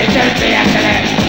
Emergency accident!